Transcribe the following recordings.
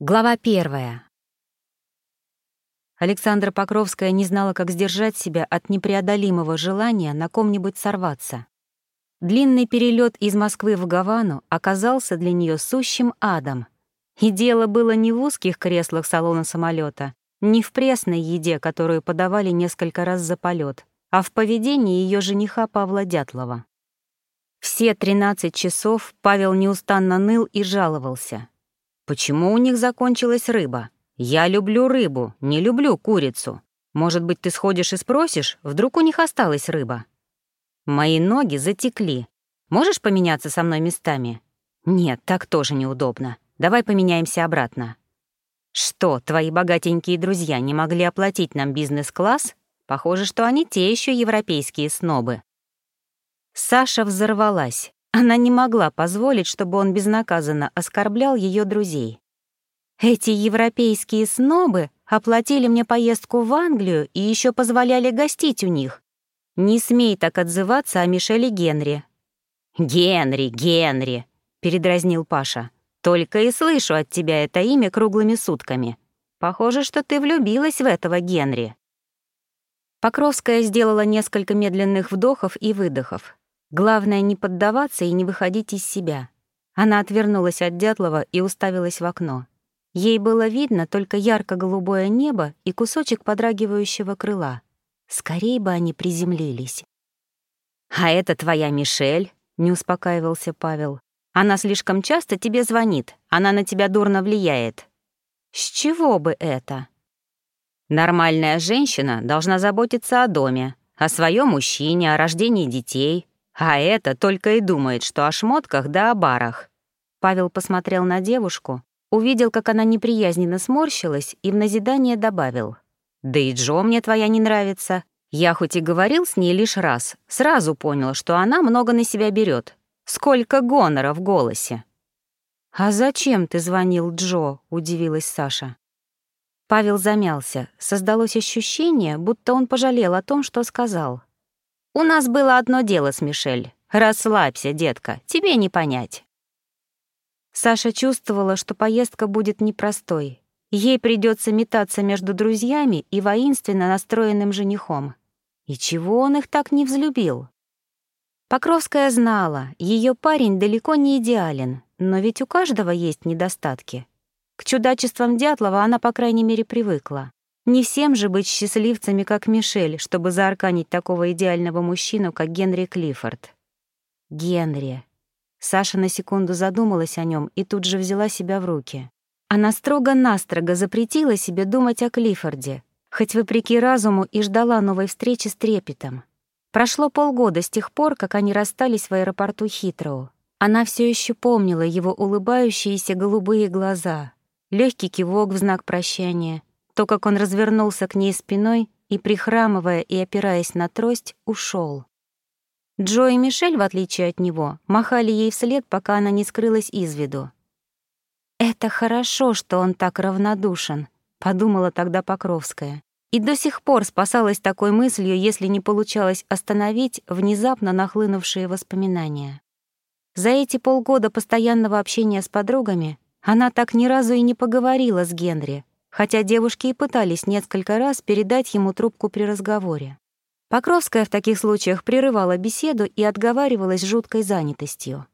Глава первая. Александра Покровская не знала, как сдержать себя от непреодолимого желания на ком-нибудь сорваться. Длинный перелет из Москвы в Гавану оказался для нее сущим адом. И дело было не в узких креслах салона самолета, не в пресной еде, которую подавали несколько раз за полет, а в поведении ее жениха Павла Дятлова. Все 13 часов Павел неустанно ныл и жаловался — Почему у них закончилась рыба? Я люблю рыбу, не люблю курицу. Может быть, ты сходишь и спросишь, вдруг у них осталась рыба? Мои ноги затекли. Можешь поменяться со мной местами? Нет, так тоже неудобно. Давай поменяемся обратно. Что, твои богатенькие друзья не могли оплатить нам бизнес-класс? Похоже, что они те еще европейские снобы. Саша взорвалась. Она не могла позволить, чтобы он безнаказанно оскорблял ее друзей. Эти европейские снобы оплатили мне поездку в Англию и еще позволяли гостить у них. Не смей так отзываться о Мишеле Генри. «Генри, Генри», — передразнил Паша. «Только и слышу от тебя это имя круглыми сутками. Похоже, что ты влюбилась в этого Генри». Покровская сделала несколько медленных вдохов и выдохов. Главное — не поддаваться и не выходить из себя. Она отвернулась от Дятлова и уставилась в окно. Ей было видно только ярко-голубое небо и кусочек подрагивающего крыла. Скорей бы они приземлились. «А это твоя Мишель?» — не успокаивался Павел. «Она слишком часто тебе звонит, она на тебя дурно влияет». «С чего бы это?» «Нормальная женщина должна заботиться о доме, о своем мужчине, о рождении детей, а это только и думает, что о шмотках да о барах. Павел посмотрел на девушку, увидел, как она неприязненно сморщилась, и в назидание добавил. «Да и Джо мне твоя не нравится. Я хоть и говорил с ней лишь раз, сразу понял, что она много на себя берет. Сколько гонора в голосе!» «А зачем ты звонил Джо?» — удивилась Саша. Павел замялся. Создалось ощущение, будто он пожалел о том, что сказал. У нас было одно дело с Мишель. Расслабься, детка, тебе не понять. Саша чувствовала, что поездка будет непростой. Ей придется метаться между друзьями и воинственно настроенным женихом. И чего он их так не взлюбил? Покровская знала, ее парень далеко не идеален, но ведь у каждого есть недостатки. К чудачествам Дятлова она, по крайней мере, привыкла. Не всем же быть счастливцами, как Мишель, чтобы заарканить такого идеального мужчину, как Генри Клиффорд. Генри. Саша на секунду задумалась о нем и тут же взяла себя в руки. Она строго-настрого запретила себе думать о Клиффорде, хоть вопреки разуму и ждала новой встречи с трепетом. Прошло полгода с тех пор, как они расстались в аэропорту Хитроу. Она все еще помнила его улыбающиеся голубые глаза, легкий кивок в знак прощания — то, как он развернулся к ней спиной и, прихрамывая и опираясь на трость, ушел. Джо и Мишель, в отличие от него, махали ей вслед, пока она не скрылась из виду. «Это хорошо, что он так равнодушен», — подумала тогда Покровская. И до сих пор спасалась такой мыслью, если не получалось остановить внезапно нахлынувшие воспоминания. За эти полгода постоянного общения с подругами она так ни разу и не поговорила с Генри, хотя девушки и пытались несколько раз передать ему трубку при разговоре. Покровская в таких случаях прерывала беседу и отговаривалась жуткой занятостью.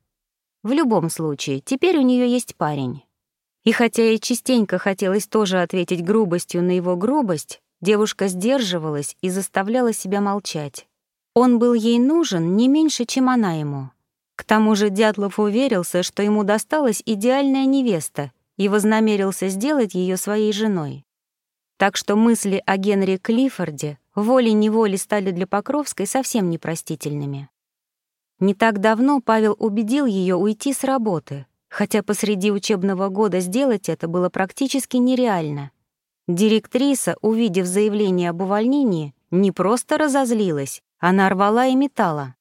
В любом случае, теперь у нее есть парень. И хотя ей частенько хотелось тоже ответить грубостью на его грубость, девушка сдерживалась и заставляла себя молчать. Он был ей нужен не меньше, чем она ему. К тому же Дятлов уверился, что ему досталась идеальная невеста, и вознамерился сделать ее своей женой. Так что мысли о Генри Клиффорде волей-неволей стали для Покровской совсем непростительными. Не так давно Павел убедил ее уйти с работы, хотя посреди учебного года сделать это было практически нереально. Директриса, увидев заявление об увольнении, не просто разозлилась, она рвала и метала.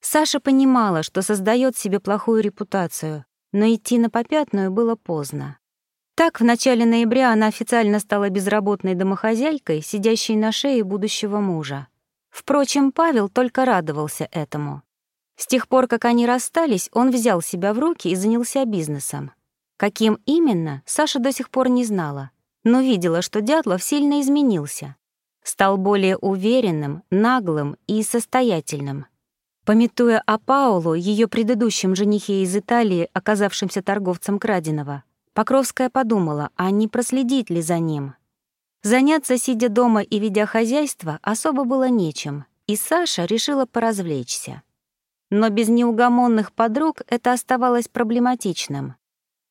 Саша понимала, что создает себе плохую репутацию, но идти на попятную было поздно. Так, в начале ноября она официально стала безработной домохозяйкой, сидящей на шее будущего мужа. Впрочем, Павел только радовался этому. С тех пор, как они расстались, он взял себя в руки и занялся бизнесом. Каким именно, Саша до сих пор не знала, но видела, что Дятлов сильно изменился. Стал более уверенным, наглым и состоятельным. Пометуя о Паулу, ее предыдущем женихе из Италии, оказавшемся торговцем краденого, Покровская подумала, а не проследить ли за ним. Заняться, сидя дома и ведя хозяйство, особо было нечем, и Саша решила поразвлечься. Но без неугомонных подруг это оставалось проблематичным.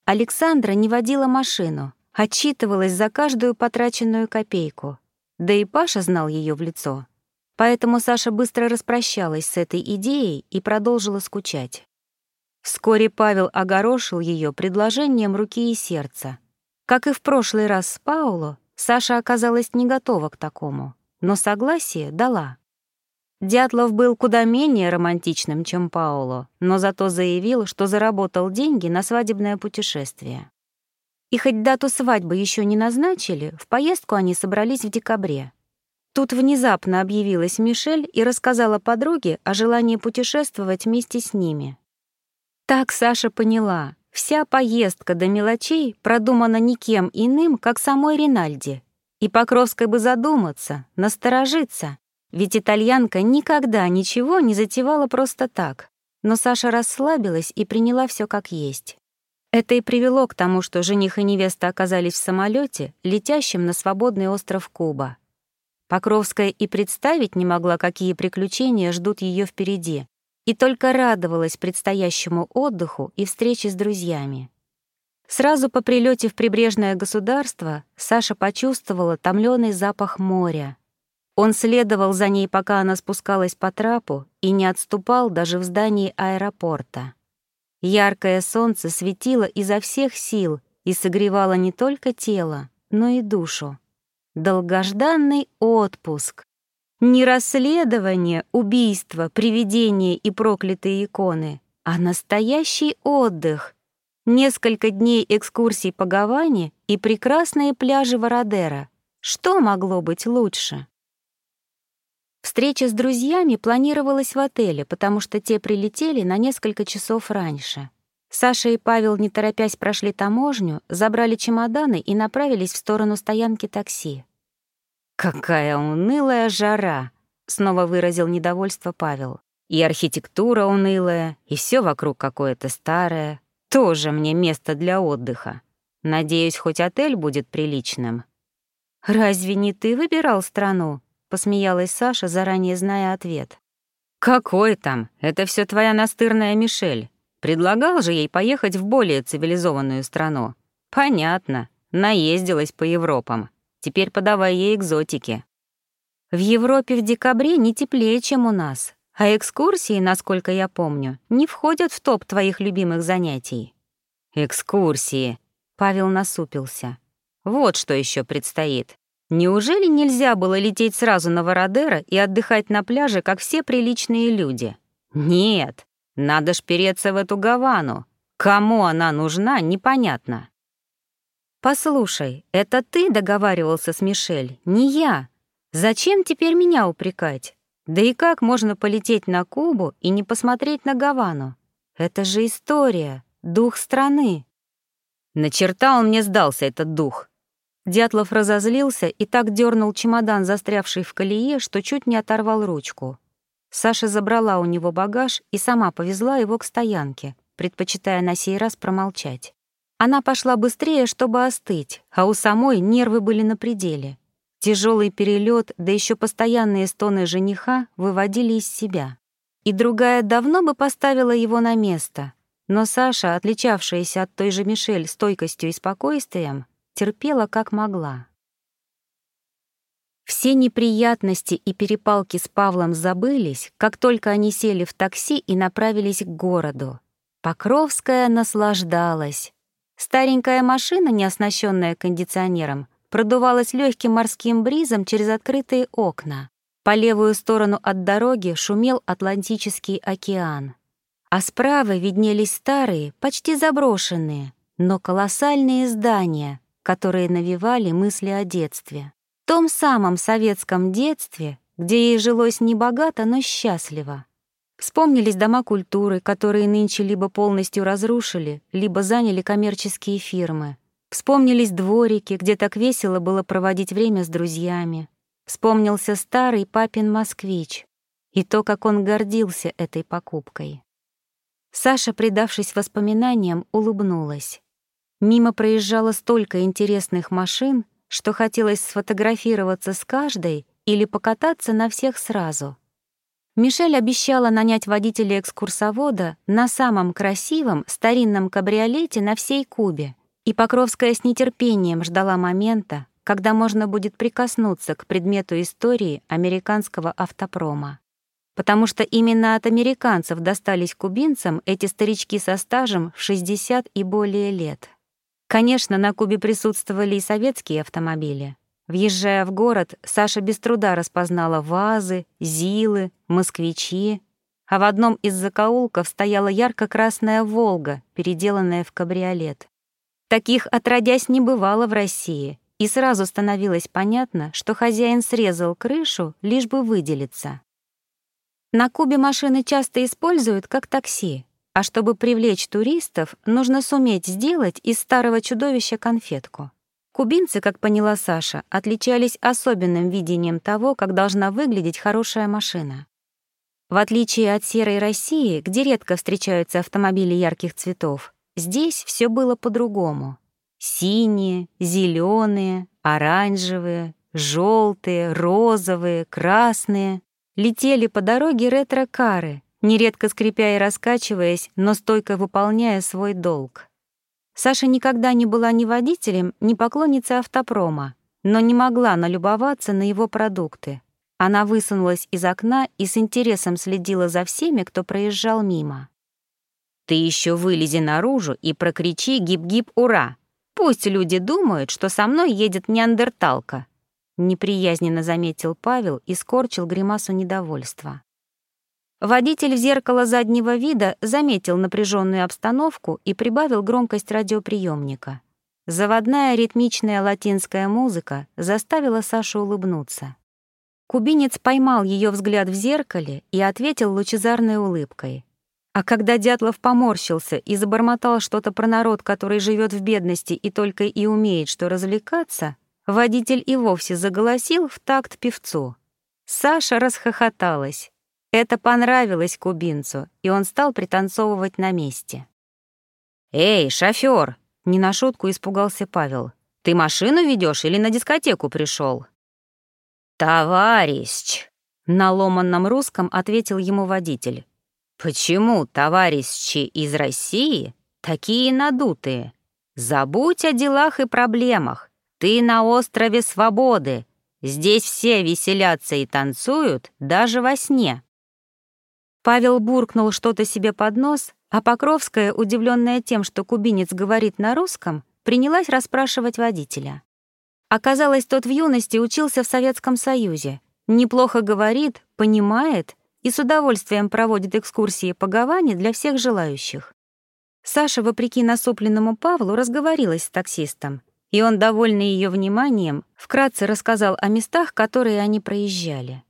Александра не водила машину, отчитывалась за каждую потраченную копейку. Да и Паша знал ее в лицо. Поэтому Саша быстро распрощалась с этой идеей и продолжила скучать. Вскоре Павел огорошил ее предложением руки и сердца. Как и в прошлый раз с Пауло, Саша оказалась не готова к такому, но согласие дала. Дятлов был куда менее романтичным, чем Пауло, но зато заявил, что заработал деньги на свадебное путешествие. И хоть дату свадьбы еще не назначили, в поездку они собрались в декабре. Тут внезапно объявилась Мишель и рассказала подруге о желании путешествовать вместе с ними. Так Саша поняла, вся поездка до мелочей продумана никем иным, как самой Ринальди. И Покровской бы задуматься, насторожиться, ведь итальянка никогда ничего не затевала просто так. Но Саша расслабилась и приняла все как есть. Это и привело к тому, что жених и невеста оказались в самолете, летящем на свободный остров Куба. Покровская и представить не могла, какие приключения ждут ее впереди, и только радовалась предстоящему отдыху и встрече с друзьями. Сразу по прилете в прибрежное государство Саша почувствовала томленый запах моря. Он следовал за ней, пока она спускалась по трапу, и не отступал даже в здании аэропорта. Яркое солнце светило изо всех сил и согревало не только тело, но и душу. Долгожданный отпуск. Не расследование, убийство, привидения и проклятые иконы, а настоящий отдых. Несколько дней экскурсий по Гаване и прекрасные пляжи Вородера. Что могло быть лучше? Встреча с друзьями планировалась в отеле, потому что те прилетели на несколько часов раньше. Саша и Павел, не торопясь, прошли таможню, забрали чемоданы и направились в сторону стоянки такси. «Какая унылая жара!» — снова выразил недовольство Павел. «И архитектура унылая, и все вокруг какое-то старое. Тоже мне место для отдыха. Надеюсь, хоть отель будет приличным». «Разве не ты выбирал страну?» — посмеялась Саша, заранее зная ответ. «Какой там? Это все твоя настырная Мишель. Предлагал же ей поехать в более цивилизованную страну. Понятно, наездилась по Европам. Теперь подавай ей экзотики. В Европе в декабре не теплее, чем у нас, а экскурсии, насколько я помню, не входят в топ твоих любимых занятий. Экскурсии. Павел насупился. Вот что еще предстоит. Неужели нельзя было лететь сразу на Вородеро и отдыхать на пляже, как все приличные люди? Нет, надо шпереться в эту Гавану. Кому она нужна, непонятно. «Послушай, это ты договаривался с Мишель, не я. Зачем теперь меня упрекать? Да и как можно полететь на Кубу и не посмотреть на Гавану? Это же история, дух страны». На черта он мне сдался, этот дух. Дятлов разозлился и так дернул чемодан, застрявший в колее, что чуть не оторвал ручку. Саша забрала у него багаж и сама повезла его к стоянке, предпочитая на сей раз промолчать. Она пошла быстрее, чтобы остыть, а у самой нервы были на пределе. Тяжелый перелет, да еще постоянные стоны жениха выводили из себя. И другая давно бы поставила его на место, но Саша, отличавшаяся от той же Мишель стойкостью и спокойствием, терпела как могла. Все неприятности и перепалки с Павлом забылись, как только они сели в такси и направились к городу. Покровская наслаждалась. Старенькая машина, не оснащенная кондиционером, продувалась легким морским бризом через открытые окна. По левую сторону от дороги шумел Атлантический океан. А справа виднелись старые, почти заброшенные, но колоссальные здания, которые навевали мысли о детстве. Том самом советском детстве, где ей жилось небогато, но счастливо. Вспомнились дома культуры, которые нынче либо полностью разрушили, либо заняли коммерческие фирмы. Вспомнились дворики, где так весело было проводить время с друзьями. Вспомнился старый папин москвич и то, как он гордился этой покупкой. Саша, предавшись воспоминаниям, улыбнулась. Мимо проезжало столько интересных машин, что хотелось сфотографироваться с каждой или покататься на всех сразу — Мишель обещала нанять водителя-экскурсовода на самом красивом старинном кабриолете на всей Кубе, и Покровская с нетерпением ждала момента, когда можно будет прикоснуться к предмету истории американского автопрома. Потому что именно от американцев достались кубинцам эти старички со стажем в 60 и более лет. Конечно, на Кубе присутствовали и советские автомобили, Въезжая в город, Саша без труда распознала вазы, зилы, москвичи, а в одном из закоулков стояла ярко-красная «Волга», переделанная в кабриолет. Таких отродясь не бывало в России, и сразу становилось понятно, что хозяин срезал крышу, лишь бы выделиться. На Кубе машины часто используют как такси, а чтобы привлечь туристов, нужно суметь сделать из старого чудовища конфетку. Кубинцы, как поняла Саша, отличались особенным видением того, как должна выглядеть хорошая машина. В отличие от серой России, где редко встречаются автомобили ярких цветов, здесь все было по-другому. Синие, зеленые, оранжевые, желтые, розовые, красные. Летели по дороге ретро-кары, нередко скрипя и раскачиваясь, но стойко выполняя свой долг. Саша никогда не была ни водителем, ни поклонницей автопрома, но не могла налюбоваться на его продукты. Она высунулась из окна и с интересом следила за всеми, кто проезжал мимо. «Ты еще вылези наружу и прокричи «гип-гип, ура!» Пусть люди думают, что со мной едет неандерталка», — неприязненно заметил Павел и скорчил гримасу недовольства. Водитель в зеркало заднего вида заметил напряженную обстановку и прибавил громкость радиоприемника. Заводная ритмичная латинская музыка заставила Сашу улыбнуться. Кубинец поймал ее взгляд в зеркале и ответил лучезарной улыбкой. А когда Дятлов поморщился и забормотал что-то про народ, который живет в бедности и только и умеет что развлекаться, водитель и вовсе заголосил в такт певцу. Саша расхохоталась. Это понравилось кубинцу, и он стал пританцовывать на месте. «Эй, шофёр!» — не на шутку испугался Павел. «Ты машину ведёшь или на дискотеку пришёл?» «Товарищ!» — на ломанном русском ответил ему водитель. «Почему товарищи из России такие надутые? Забудь о делах и проблемах. Ты на острове Свободы. Здесь все веселятся и танцуют даже во сне». Павел буркнул что-то себе под нос, а Покровская, удивленная тем, что кубинец говорит на русском, принялась расспрашивать водителя. Оказалось, тот в юности учился в Советском Союзе, неплохо говорит, понимает и с удовольствием проводит экскурсии по Гаване для всех желающих. Саша, вопреки насупленному Павлу, разговорилась с таксистом, и он, довольный ее вниманием, вкратце рассказал о местах, которые они проезжали.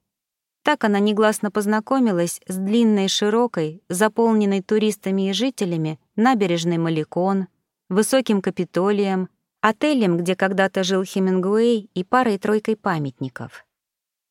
Так она негласно познакомилась с длинной, широкой, заполненной туристами и жителями набережной Маликон, высоким Капитолием, отелем, где когда-то жил Хемингуэй и парой-тройкой памятников.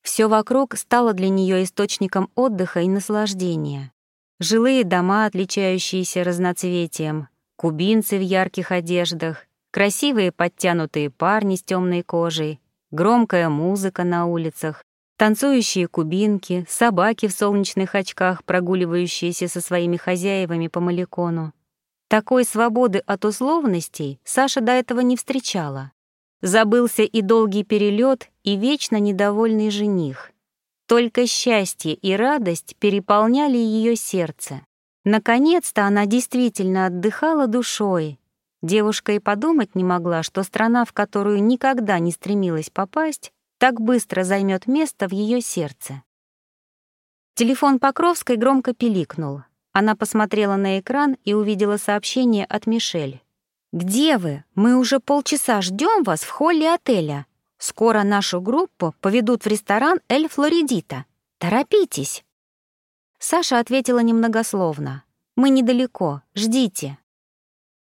Все вокруг стало для нее источником отдыха и наслаждения. Жилые дома, отличающиеся разноцветием, кубинцы в ярких одеждах, красивые подтянутые парни с темной кожей, громкая музыка на улицах, Танцующие кубинки, собаки в солнечных очках, прогуливающиеся со своими хозяевами по Маликону. Такой свободы от условностей Саша до этого не встречала. Забылся и долгий перелет, и вечно недовольный жених. Только счастье и радость переполняли ее сердце. Наконец-то она действительно отдыхала душой. Девушка и подумать не могла, что страна, в которую никогда не стремилась попасть, так быстро займет место в ее сердце. Телефон Покровской громко пиликнул. Она посмотрела на экран и увидела сообщение от Мишель. «Где вы? Мы уже полчаса ждем вас в холле отеля. Скоро нашу группу поведут в ресторан «Эль Флоридита». Торопитесь!» Саша ответила немногословно. «Мы недалеко, ждите».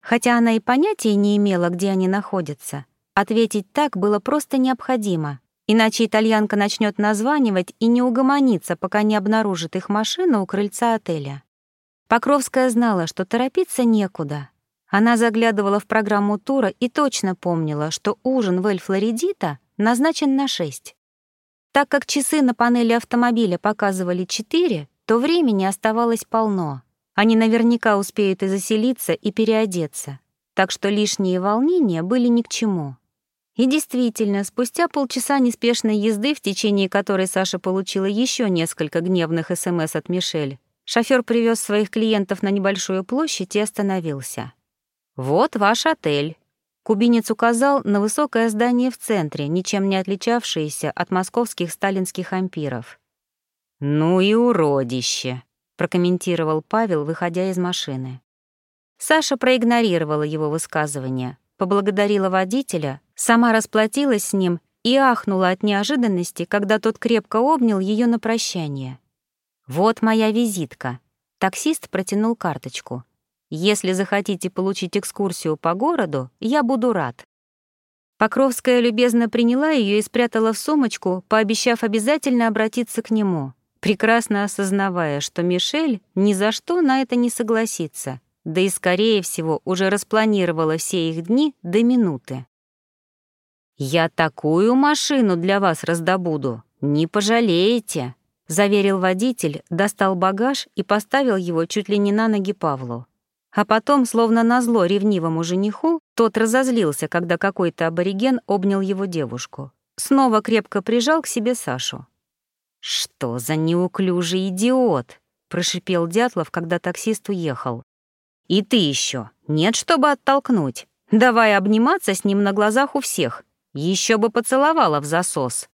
Хотя она и понятия не имела, где они находятся, ответить так было просто необходимо, иначе итальянка начнет названивать и не угомонится, пока не обнаружит их машину у крыльца отеля. Покровская знала, что торопиться некуда. Она заглядывала в программу тура и точно помнила, что ужин в Эль-Флоридита назначен на шесть. Так как часы на панели автомобиля показывали четыре, то времени оставалось полно. Они наверняка успеют и заселиться, и переодеться. Так что лишние волнения были ни к чему. И действительно, спустя полчаса неспешной езды, в течение которой Саша получила еще несколько гневных СМС от Мишель, шофер привез своих клиентов на небольшую площадь и остановился. «Вот ваш отель». Кубинец указал на высокое здание в центре, ничем не отличавшееся от московских сталинских ампиров. «Ну и уродище», прокомментировал Павел, выходя из машины. Саша проигнорировала его высказывание, поблагодарила водителя, сама расплатилась с ним и ахнула от неожиданности, когда тот крепко обнял ее на прощание. «Вот моя визитка». Таксист протянул карточку. «Если захотите получить экскурсию по городу, я буду рад». Покровская любезно приняла ее и спрятала в сумочку, пообещав обязательно обратиться к нему прекрасно осознавая, что Мишель ни за что на это не согласится, да и, скорее всего, уже распланировала все их дни до минуты. «Я такую машину для вас раздобуду, не пожалеете», — заверил водитель, достал багаж и поставил его чуть ли не на ноги Павлу. А потом, словно назло ревнивому жениху, тот разозлился, когда какой-то абориген обнял его девушку. Снова крепко прижал к себе Сашу. «Что за неуклюжий идиот!» — прошипел Дятлов, когда таксист уехал. «И ты еще. Нет, чтобы оттолкнуть. Давай обниматься с ним на глазах у всех. Еще бы поцеловала в засос».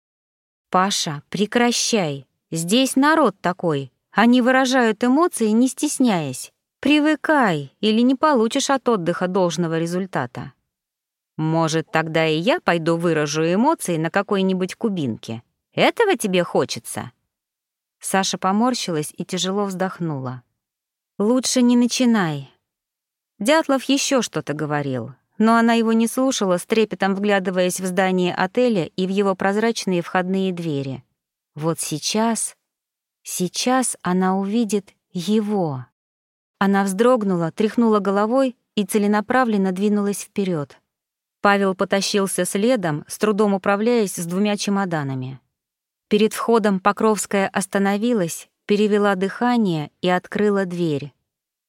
«Паша, прекращай. Здесь народ такой. Они выражают эмоции, не стесняясь. Привыкай, или не получишь от отдыха должного результата». «Может, тогда и я пойду выражу эмоции на какой-нибудь кубинке?» Этого тебе хочется?» Саша поморщилась и тяжело вздохнула. «Лучше не начинай». Дятлов еще что-то говорил, но она его не слушала, с трепетом вглядываясь в здание отеля и в его прозрачные входные двери. Вот сейчас, сейчас она увидит его. Она вздрогнула, тряхнула головой и целенаправленно двинулась вперед. Павел потащился следом, с трудом управляясь с двумя чемоданами. Перед входом Покровская остановилась, перевела дыхание и открыла дверь.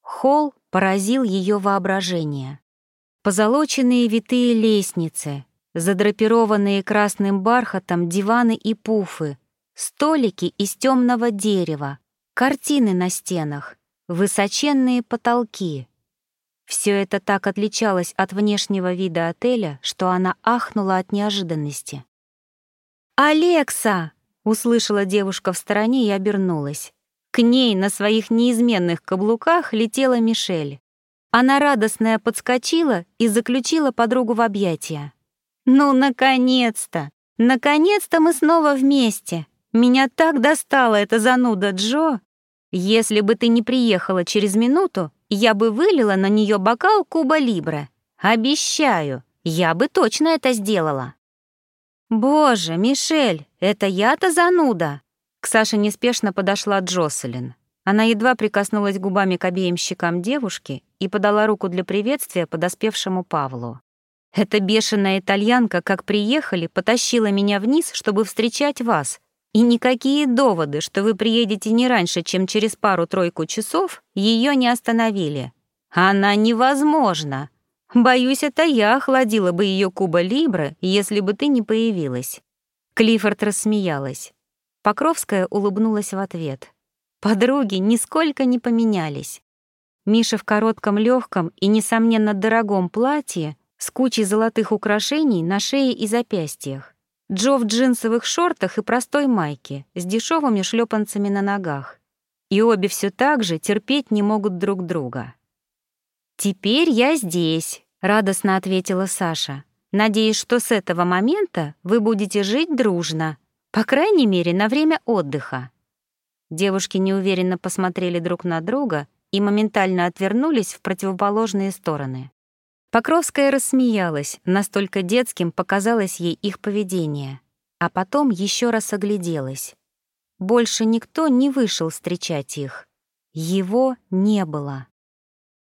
Холл поразил ее воображение. Позолоченные витые лестницы, задрапированные красным бархатом диваны и пуфы, столики из темного дерева, картины на стенах, высоченные потолки. Все это так отличалось от внешнего вида отеля, что она ахнула от неожиданности. «Алекса!» Услышала девушка в стороне и обернулась. К ней на своих неизменных каблуках летела Мишель. Она радостная подскочила и заключила подругу в объятия. «Ну, наконец-то! Наконец-то мы снова вместе! Меня так достала эта зануда Джо! Если бы ты не приехала через минуту, я бы вылила на нее бокал Куба Либре. Обещаю, я бы точно это сделала!» «Боже, Мишель, это я-то зануда!» К Саше неспешно подошла Джоселин. Она едва прикоснулась губами к обеим щекам девушки и подала руку для приветствия подоспевшему Павлу. «Эта бешеная итальянка, как приехали, потащила меня вниз, чтобы встречать вас. И никакие доводы, что вы приедете не раньше, чем через пару-тройку часов, ее не остановили. Она невозможна!» Боюсь, это я охладила бы ее Куба Либра, если бы ты не появилась». Клиффорд рассмеялась. Покровская улыбнулась в ответ. Подруги нисколько не поменялись. Миша в коротком легком и, несомненно, дорогом платье с кучей золотых украшений на шее и запястьях. Джо в джинсовых шортах и простой майке с дешевыми шлепанцами на ногах. И обе все так же терпеть не могут друг друга. «Теперь я здесь», — радостно ответила Саша. «Надеюсь, что с этого момента вы будете жить дружно, по крайней мере, на время отдыха». Девушки неуверенно посмотрели друг на друга и моментально отвернулись в противоположные стороны. Покровская рассмеялась, настолько детским показалось ей их поведение, а потом еще раз огляделась. Больше никто не вышел встречать их. Его не было.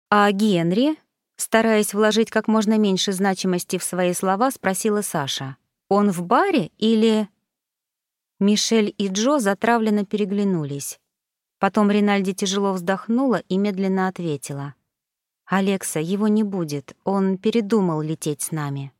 А Генри, стараясь вложить как можно меньше значимости в свои слова, спросила Саша. «Он в баре или...» Мишель и Джо затравленно переглянулись. Потом Ринальди тяжело вздохнула и медленно ответила. «Алекса, его не будет, он передумал лететь с нами».